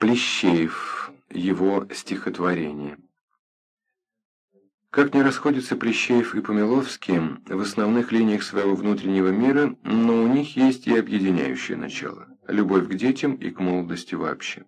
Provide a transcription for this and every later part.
Плещеев. Его стихотворение. Как не расходятся Плещеев и Помиловский в основных линиях своего внутреннего мира, но у них есть и объединяющее начало – любовь к детям и к молодости вообще.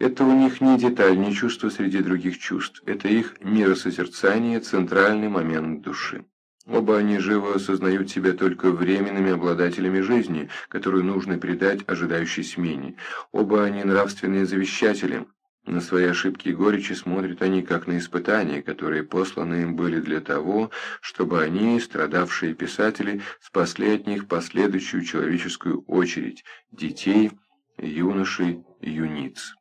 Это у них не деталь, не чувство среди других чувств, это их миросозерцание, центральный момент души. Оба они живо осознают себя только временными обладателями жизни, которую нужно передать ожидающей смене. Оба они нравственные завещатели. На свои ошибки и горечи смотрят они как на испытания, которые посланы им были для того, чтобы они, страдавшие писатели, спасли от них последующую человеческую очередь – детей, юношей, юниц.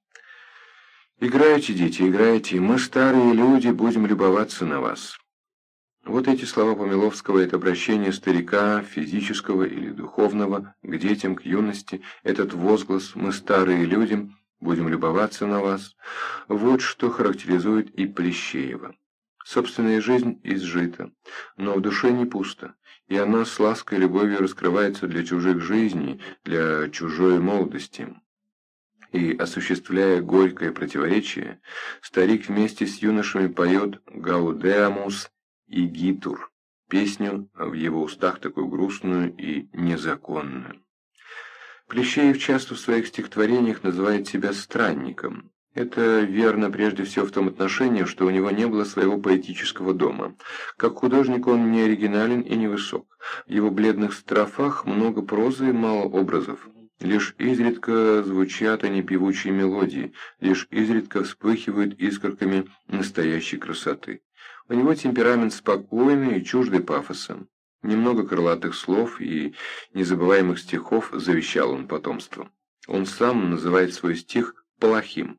«Играйте, дети, играйте, мы, старые люди, будем любоваться на вас». Вот эти слова Помиловского – это обращение старика, физического или духовного, к детям, к юности, этот возглас «мы старые люди, будем любоваться на вас» – вот что характеризует и Плещеева. Собственная жизнь изжита, но в душе не пусто, и она с лаской и любовью раскрывается для чужих жизней, для чужой молодости. И, осуществляя горькое противоречие, старик вместе с юношами поет «Гаудеамус и Гитур, песню в его устах такую грустную и незаконную. Плещеев часто в своих стихотворениях называет себя странником. Это верно прежде всего в том отношении, что у него не было своего поэтического дома. Как художник он не оригинален и не высок. В его бледных строфах много прозы и мало образов. Лишь изредка звучат они певучие мелодии, лишь изредка вспыхивают искорками настоящей красоты. У него темперамент спокойный и чуждый пафоса. Немного крылатых слов и незабываемых стихов завещал он потомству. Он сам называет свой стих «плохим».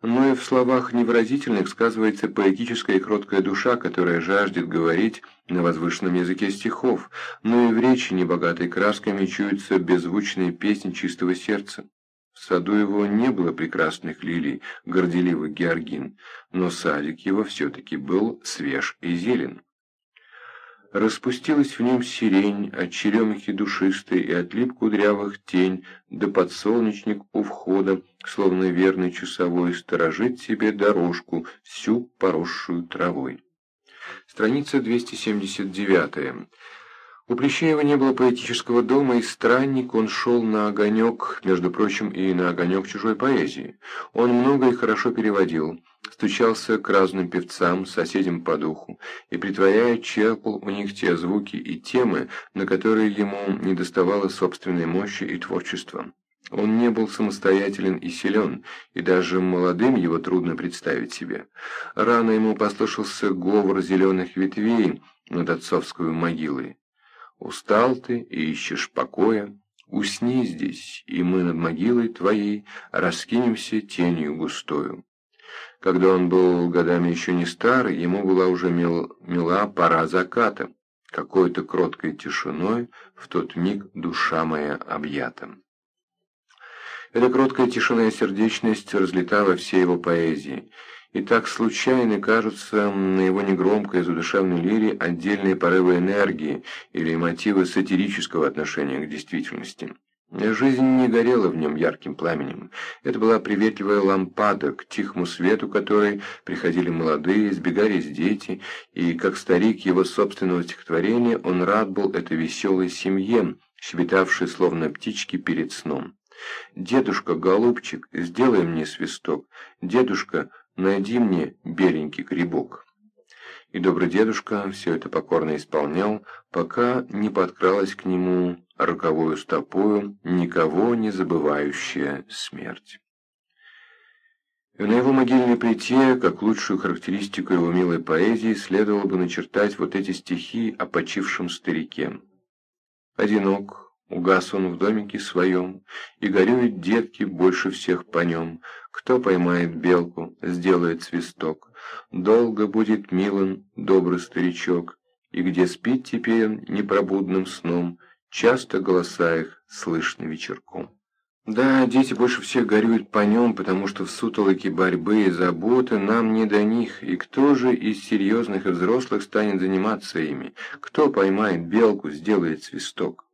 Но и в словах невыразительных сказывается поэтическая и кроткая душа, которая жаждет говорить на возвышенном языке стихов, но и в речи, небогатой красками, чуются беззвучные песни чистого сердца. В саду его не было прекрасных лилий, горделивых георгин, но садик его все-таки был свеж и зелен. Распустилась в нем сирень, от черемухи душистой и отлип кудрявых тень, да подсолнечник у входа, словно верный часовой, сторожит себе дорожку, всю поросшую травой. Страница 279. У Плещеева не было поэтического дома, и странник он шел на огонек, между прочим, и на огонек чужой поэзии. Он много и хорошо переводил, стучался к разным певцам, соседям по духу, и, притворяя, черпал у них те звуки и темы, на которые ему недоставало собственной мощи и творчества. Он не был самостоятелен и силен, и даже молодым его трудно представить себе. Рано ему послышался говор зеленых ветвей над отцовской могилой. Устал ты и ищешь покоя, усни здесь, и мы над могилой твоей раскинемся тенью густою. Когда он был годами еще не старый, ему была уже мил, мила пора заката, какой-то кроткой тишиной в тот миг душа моя объята. Эта кроткая тишина и сердечность разлета во всей его поэзии, и так случайно кажутся на его негромкой задушевной лире отдельные порывы энергии или мотивы сатирического отношения к действительности. Жизнь не горела в нем ярким пламенем. Это была приветливая лампада, к тихому свету которой приходили молодые, сбегались дети, и, как старик его собственного стихотворения, он рад был этой веселой семье, щебетавшей словно птички перед сном. «Дедушка, голубчик, сделай мне свисток. Дедушка, найди мне беленький грибок». И добрый дедушка все это покорно исполнял, пока не подкралась к нему роковую стопою никого не забывающая смерть. И на его могильной плите, как лучшую характеристику его милой поэзии, следовало бы начертать вот эти стихи о почившем старике. «Одинок, Угас он в домике своем, и горюют детки больше всех по нем. Кто поймает белку, сделает свисток. Долго будет милен добрый старичок, и где спит теперь он непробудным сном, часто голоса их слышны вечерком. Да, дети больше всех горюют по нем, потому что в сутолоке борьбы и заботы нам не до них, и кто же из серьезных и взрослых станет заниматься ими? Кто поймает белку, сделает свисток?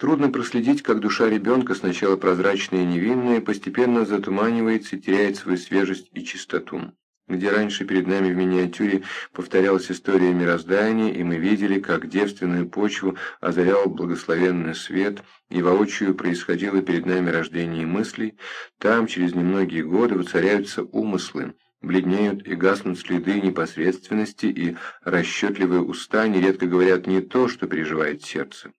Трудно проследить, как душа ребенка, сначала прозрачная и невинная, постепенно затуманивается теряет свою свежесть и чистоту. Где раньше перед нами в миниатюре повторялась история мироздания, и мы видели, как девственную почву озарял благословенный свет, и воочию происходило перед нами рождение мыслей, там через немногие годы воцаряются умыслы, бледнеют и гаснут следы непосредственности, и расчетливые уста нередко говорят не то, что переживает сердце.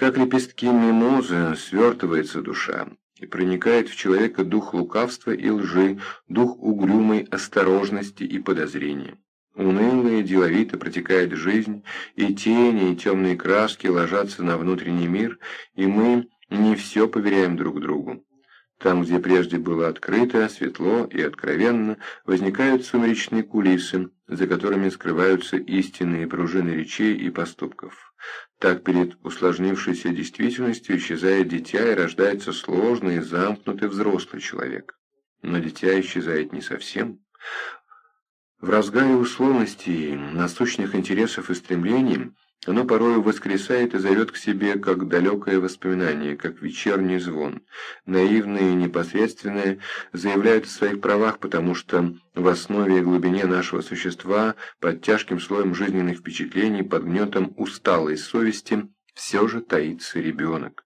Как лепестки мимозы свертывается душа, и проникает в человека дух лукавства и лжи, дух угрюмой осторожности и подозрения. Уныло и деловито протекает жизнь, и тени, и темные краски ложатся на внутренний мир, и мы не все поверяем друг другу. Там, где прежде было открыто, светло и откровенно, возникают сумеречные кулисы, за которыми скрываются истинные пружины речей и поступков. Так перед усложнившейся действительностью исчезает дитя и рождается сложный и замкнутый взрослый человек. Но дитя исчезает не совсем. В разгаре условностей, насущных интересов и стремлений – оно порою воскресает и зовет к себе, как далекое воспоминание, как вечерний звон. Наивное и непосредственное заявляют о своих правах, потому что в основе и глубине нашего существа, под тяжким слоем жизненных впечатлений, под гнетом усталой совести, все же таится ребенок.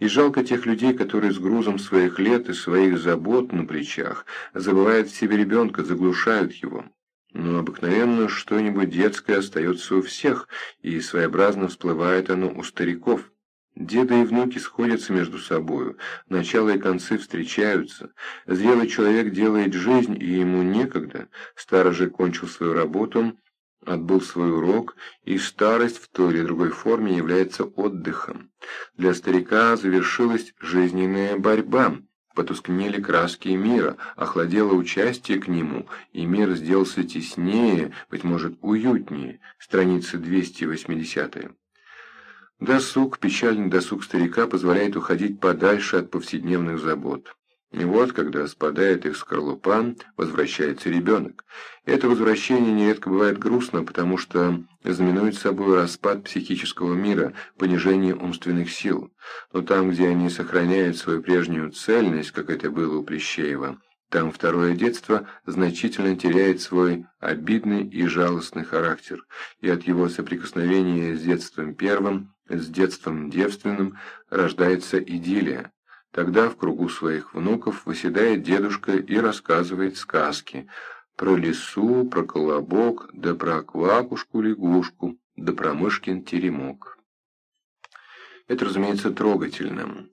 И жалко тех людей, которые с грузом своих лет и своих забот на плечах забывают в себе ребенка, заглушают его. Но обыкновенно что-нибудь детское остается у всех, и своеобразно всплывает оно у стариков. Деды и внуки сходятся между собою, начало и концы встречаются. Зрелый человек делает жизнь, и ему некогда. Старый же кончил свою работу, отбыл свой урок, и старость в той или другой форме является отдыхом. Для старика завершилась жизненная борьба. Потускнели краски мира, охладело участие к нему, и мир сделался теснее, быть может, уютнее. Страница 280. Досуг, печальный досуг старика позволяет уходить подальше от повседневных забот. И вот, когда спадает их скорлупа, возвращается ребенок. Это возвращение нередко бывает грустно, потому что знаменует собой распад психического мира, понижение умственных сил. Но там, где они сохраняют свою прежнюю цельность, как это было у Плещеева, там второе детство значительно теряет свой обидный и жалостный характер, и от его соприкосновения с детством первым, с детством девственным, рождается идиллия. Тогда в кругу своих внуков выседает дедушка и рассказывает сказки про лису, про колобок, да про квакушку-лягушку, да про мышкин теремок. Это, разумеется, трогательно.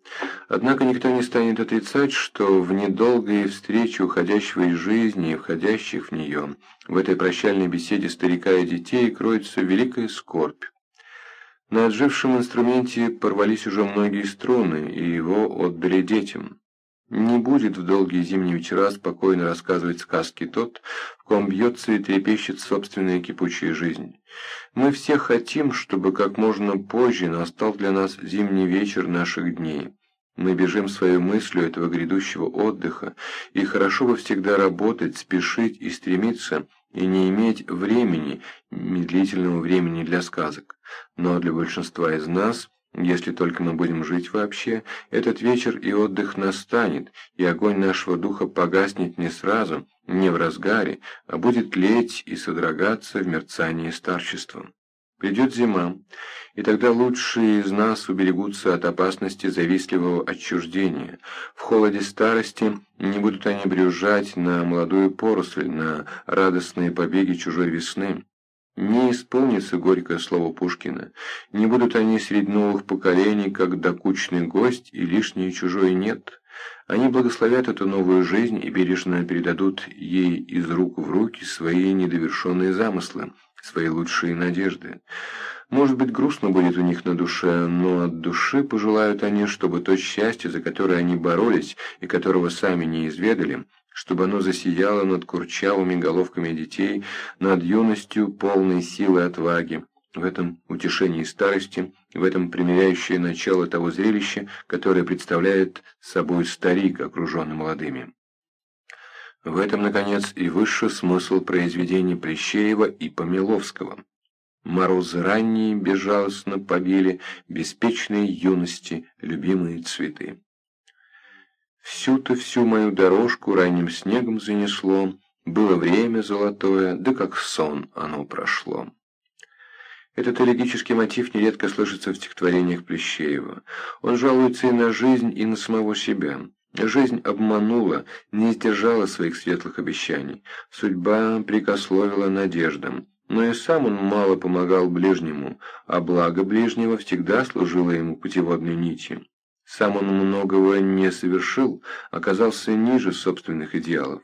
Однако никто не станет отрицать, что в недолгой встрече уходящего из жизни и входящих в нее, в этой прощальной беседе старика и детей, кроется великая скорбь. На отжившем инструменте порвались уже многие струны, и его отдали детям. Не будет в долгие зимние вечера спокойно рассказывать сказки тот, в ком бьется и трепещет собственная кипучая жизнь. Мы все хотим, чтобы как можно позже настал для нас зимний вечер наших дней. Мы бежим своей мыслью этого грядущего отдыха, и хорошо бы всегда работать, спешить и стремиться, и не иметь времени, медлительного времени для сказок. Но для большинства из нас, если только мы будем жить вообще, этот вечер и отдых настанет, и огонь нашего духа погаснет не сразу, не в разгаре, а будет леть и содрогаться в мерцании старчества. Придет зима, и тогда лучшие из нас уберегутся от опасности завистливого отчуждения. В холоде старости не будут они брюзжать на молодую поросль, на радостные побеги чужой весны. Не исполнится горькое слово Пушкина. Не будут они среди новых поколений, как докучный гость и лишнее чужое нет. Они благословят эту новую жизнь и бережно передадут ей из рук в руки свои недовершенные замыслы, свои лучшие надежды. Может быть, грустно будет у них на душе, но от души пожелают они, чтобы то счастье, за которое они боролись и которого сами не изведали, чтобы оно засияло над курчавыми головками детей, над юностью полной силы отваги, в этом утешении старости, в этом примиряющее начало того зрелища, которое представляет собой старик, окруженный молодыми. В этом, наконец, и высший смысл произведений Плещеева и Помиловского. Морозы ранние безжалостно побили беспечные юности любимые цветы. Всю-то всю мою дорожку ранним снегом занесло, было время золотое, да как сон оно прошло. Этот элегический мотив нередко слышится в стихотворениях Плещеева. Он жалуется и на жизнь, и на самого себя. Жизнь обманула, не сдержала своих светлых обещаний. Судьба прикословила надеждам. Но и сам он мало помогал ближнему, а благо ближнего всегда служило ему путеводной нитью. Сам он многого не совершил, оказался ниже собственных идеалов.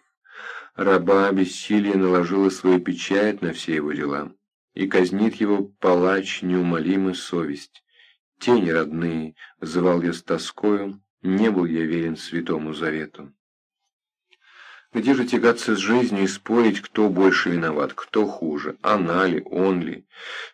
Раба бессилия наложила свою печать на все его дела, и казнит его палач неумолимый совесть. Тени родные, звал я с тоскою, не был я верен святому завету. Где же тягаться с жизнью и спорить, кто больше виноват, кто хуже, она ли, он ли?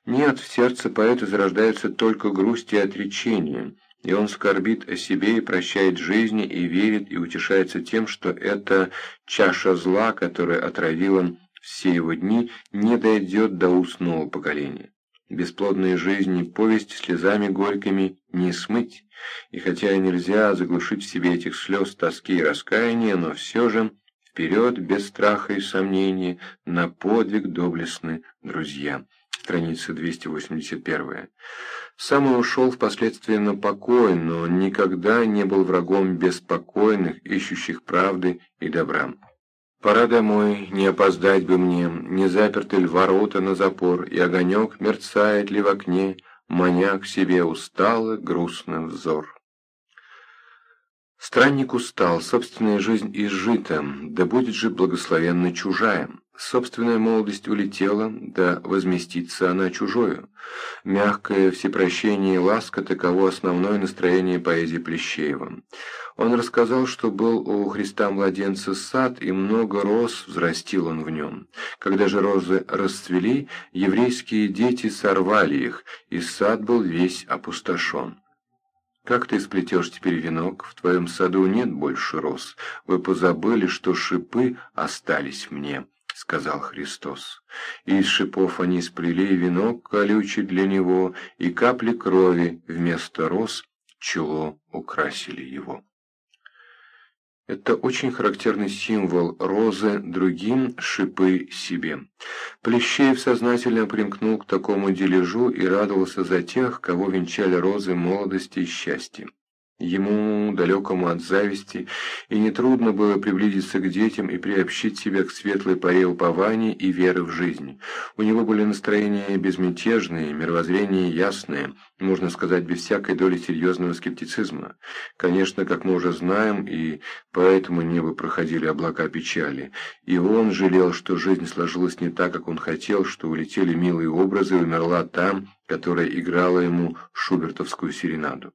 Нет, в сердце поэта зарождаются только грусть и отречение, и он скорбит о себе и прощает жизни, и верит, и утешается тем, что эта чаша зла, которая отравила все его дни, не дойдет до уст нового поколения. Бесплодные жизни повесть слезами горькими не смыть, и хотя нельзя заглушить в себе этих слез тоски и раскаяния, но все же Вперед, без страха и сомнения, на подвиг доблестны друзья. Страница 281. Сам он ушел впоследствии на покой, но никогда не был врагом беспокойных, ищущих правды и добра. Пора домой, не опоздать бы мне, не заперты ли ворота на запор, и огонек мерцает ли в окне, маня к себе устало грустный взор. Странник устал, собственная жизнь изжита, да будет же благословенна чужая. Собственная молодость улетела, да возместится она чужою. Мягкое всепрощение и ласка – таково основное настроение поэзии Плещеева. Он рассказал, что был у Христа-младенца сад, и много роз взрастил он в нем. Когда же розы расцвели, еврейские дети сорвали их, и сад был весь опустошен. Как ты сплетешь теперь венок? В твоем саду нет больше роз. Вы позабыли, что шипы остались мне, — сказал Христос. Из шипов они сплели венок колючий для него, и капли крови вместо роз чело украсили его. Это очень характерный символ розы другим, шипы себе. Плещеев сознательно примкнул к такому дележу и радовался за тех, кого венчали розы молодости и счастья. Ему, далекому от зависти, и нетрудно было приблизиться к детям и приобщить себя к светлой паре упования и веры в жизнь. У него были настроения безмятежные, мировоззрение ясное, можно сказать, без всякой доли серьезного скептицизма. Конечно, как мы уже знаем, и поэтому небо проходили облака печали. И он жалел, что жизнь сложилась не так, как он хотел, что улетели милые образы, и умерла там, которая играла ему шубертовскую серенаду.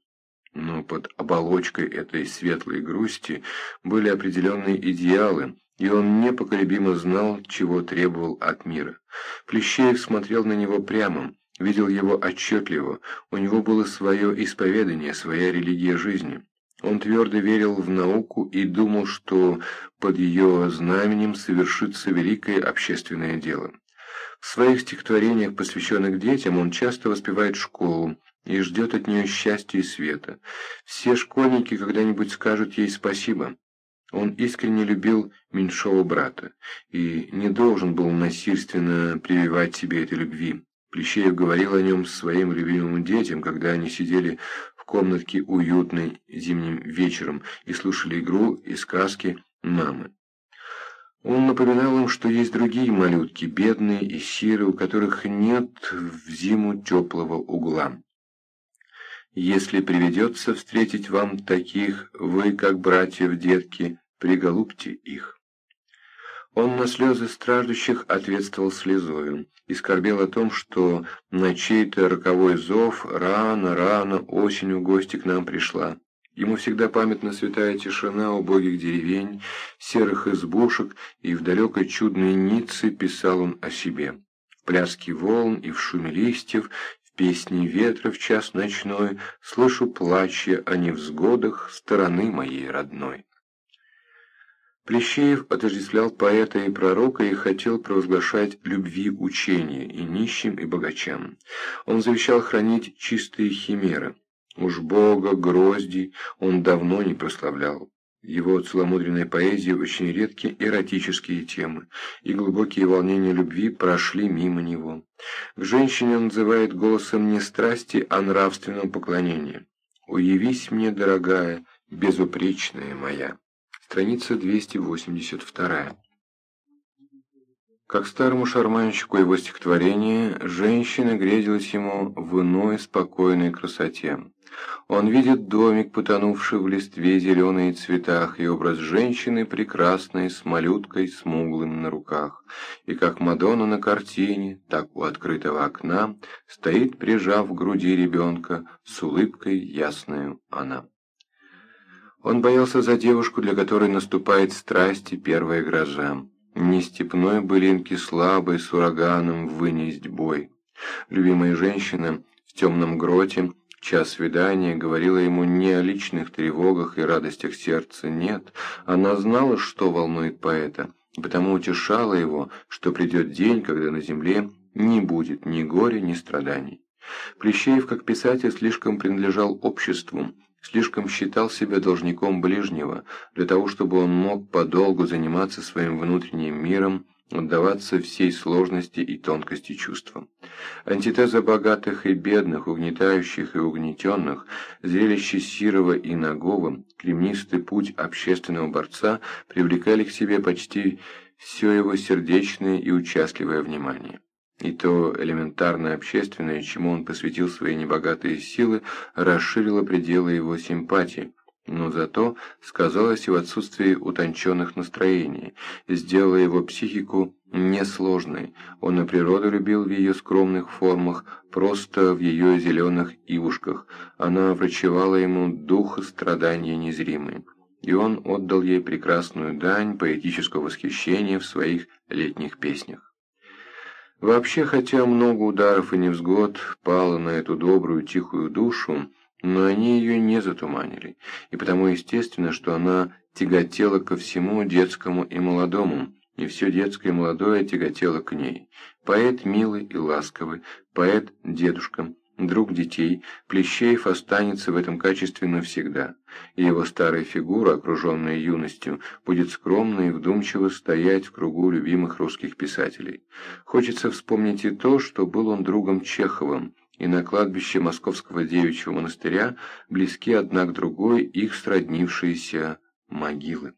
Но под оболочкой этой светлой грусти были определенные идеалы, и он непоколебимо знал, чего требовал от мира. Плещеев смотрел на него прямо, видел его отчетливо, у него было свое исповедание, своя религия жизни. Он твердо верил в науку и думал, что под ее знаменем совершится великое общественное дело. В своих стихотворениях, посвященных детям, он часто воспевает школу, и ждет от нее счастья и света. Все школьники когда-нибудь скажут ей спасибо. Он искренне любил меньшого брата и не должен был насильственно прививать себе этой любви. Плещеев говорил о нем своим любимым детям, когда они сидели в комнатке уютной зимним вечером и слушали игру и сказки мамы. Он напоминал им, что есть другие малютки, бедные и сиры, у которых нет в зиму теплого угла. Если приведется встретить вам таких, вы, как братьев детки, приголубьте их. Он на слезы страждущих ответствовал слезою и скорбел о том, что на чей-то роковой зов рано-рано осенью гости к нам пришла. Ему всегда памятна святая тишина убогих деревень, серых избушек, и в далекой чудной Ницце писал он о себе. В пляске волн и в шуме листьев, песни ветра в час ночной Слышу плача о невзгодах стороны моей родной. Плещеев отождествлял поэта и пророка и хотел провозглашать любви учения и нищим, и богачам. Он завещал хранить чистые химеры. Уж Бога, грозди он давно не прославлял. Его целомудренной поэзии очень редкие эротические темы, и глубокие волнения любви прошли мимо него. К женщине он называет голосом не страсти, а нравственного поклонения. «Уявись мне, дорогая, безупречная моя». Страница 282. Как старому шарманщику его стихотворение, женщина грезилась ему в иной спокойной красоте. Он видит домик, потонувший в листве зеленые цветах, и образ женщины прекрасной, с малюткой, смуглым на руках. И как Мадонна на картине, так у открытого окна, стоит, прижав к груди ребенка, с улыбкой ясною она. Он боялся за девушку, для которой наступает страсть и первая гроза. Не степной былинки слабой с ураганом вынесть бой. Любимая женщина в темном гроте, час свидания, говорила ему не о личных тревогах и радостях сердца, нет. Она знала, что волнует поэта, потому утешала его, что придет день, когда на земле не будет ни горя, ни страданий. Плещеев, как писатель, слишком принадлежал обществу, слишком считал себя должником ближнего, для того, чтобы он мог подолгу заниматься своим внутренним миром, отдаваться всей сложности и тонкости чувствам. Антитеза богатых и бедных, угнетающих и угнетенных, зрелище Сирова и Нагова, кремнистый путь общественного борца привлекали к себе почти все его сердечное и участливое внимание. И то элементарное общественное, чему он посвятил свои небогатые силы, расширило пределы его симпатии, но зато сказалось и в отсутствии утонченных настроений, сделало его психику несложной. Он и природу любил в ее скромных формах, просто в ее зеленых ивушках. Она врачевала ему дух страдания незримый. И он отдал ей прекрасную дань поэтического восхищения в своих летних песнях. Вообще, хотя много ударов и невзгод пало на эту добрую тихую душу, но они ее не затуманили, и потому естественно, что она тяготела ко всему детскому и молодому, и все детское и молодое тяготело к ней. Поэт милый и ласковый, поэт дедушка, друг детей, Плещеев останется в этом качестве навсегда, и его старая фигура, окруженная юностью, будет скромно и вдумчиво стоять в кругу любимых русских писателей. Хочется вспомнить и то, что был он другом Чеховым, и на кладбище Московского девичьего монастыря близки одна к другой их сроднившиеся могилы.